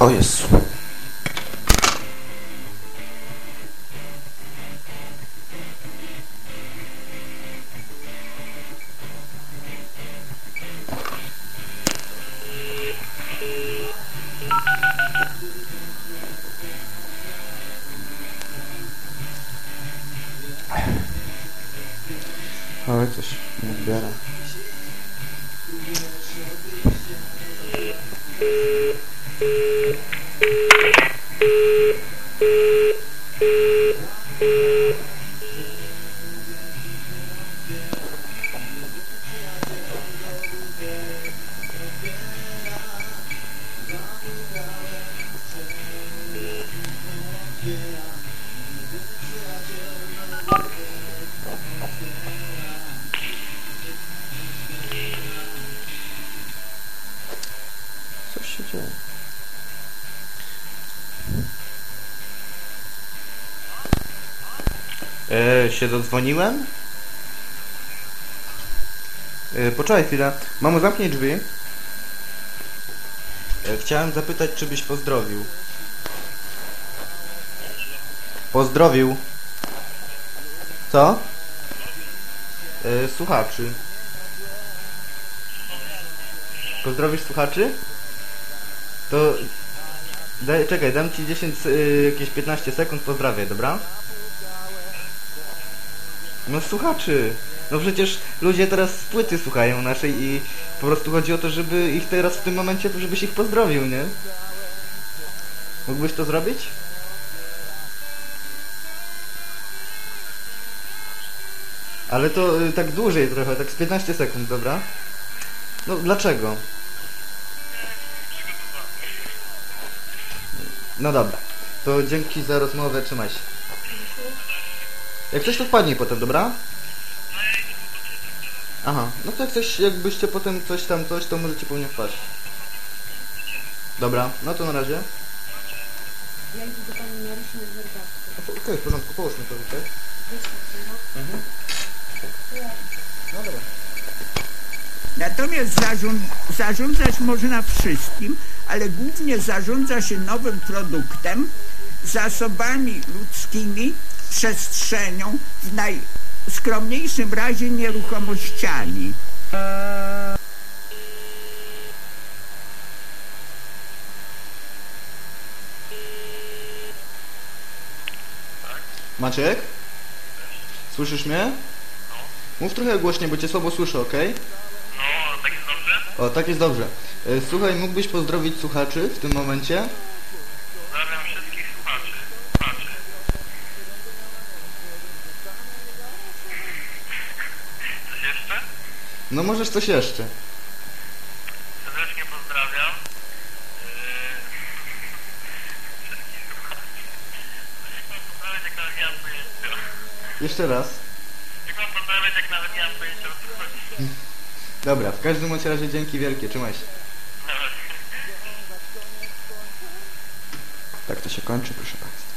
O Jezu. Ale coś nie odbiera. Coś się dzieje. E, się dodzwoniłem? E, poczekaj chwilę. Mamo, zamknij drzwi. E, chciałem zapytać, czy byś pozdrowił. Pozdrowił. Co? E, słuchaczy. Pozdrowisz słuchaczy? To... Daj, czekaj, dam ci 10, y, jakieś 15 sekund, pozdrawię, dobra? No słuchaczy! No przecież ludzie teraz płyty słuchają naszej i po prostu chodzi o to, żeby ich teraz w tym momencie, żebyś ich pozdrowił, nie? Mógłbyś to zrobić? Ale to y, tak dłużej trochę, tak z 15 sekund, dobra? No dlaczego? No dobra. To dzięki za rozmowę, trzymaj się. Jak coś to wpadnij potem, dobra? Aha, no to jak coś, jakbyście potem coś tam, coś, to możecie po mnie wpaść. Dobra, no to na razie. Ja idę do pani Marysi na herbatkę. Okej, w porządku, połóż mi to tutaj. No. Mhm. No dobra. Natomiast zarząd, zarządzać można wszystkim, ale głównie zarządza się nowym produktem, zasobami ludzkimi, przestrzenią, w najskromniejszym razie nieruchomościami. Maciek? Słyszysz mnie? Mów trochę głośniej, bo cię słabo słyszę, okej? No, tak jest dobrze? O, tak jest dobrze. E, Słuchaj, mógłbyś pozdrowić słuchaczy w tym momencie? Pozdrawiam wszystkich słuchaczy. Słuchaczy. Coś jeszcze? No możesz coś jeszcze. Serdecznie pozdrawiam. Yy, Wszystkich słuchaczy. Jak mam Dobra, w każdym razie dzięki wielkie, trzymaj się. Tak to się kończy, proszę bardzo.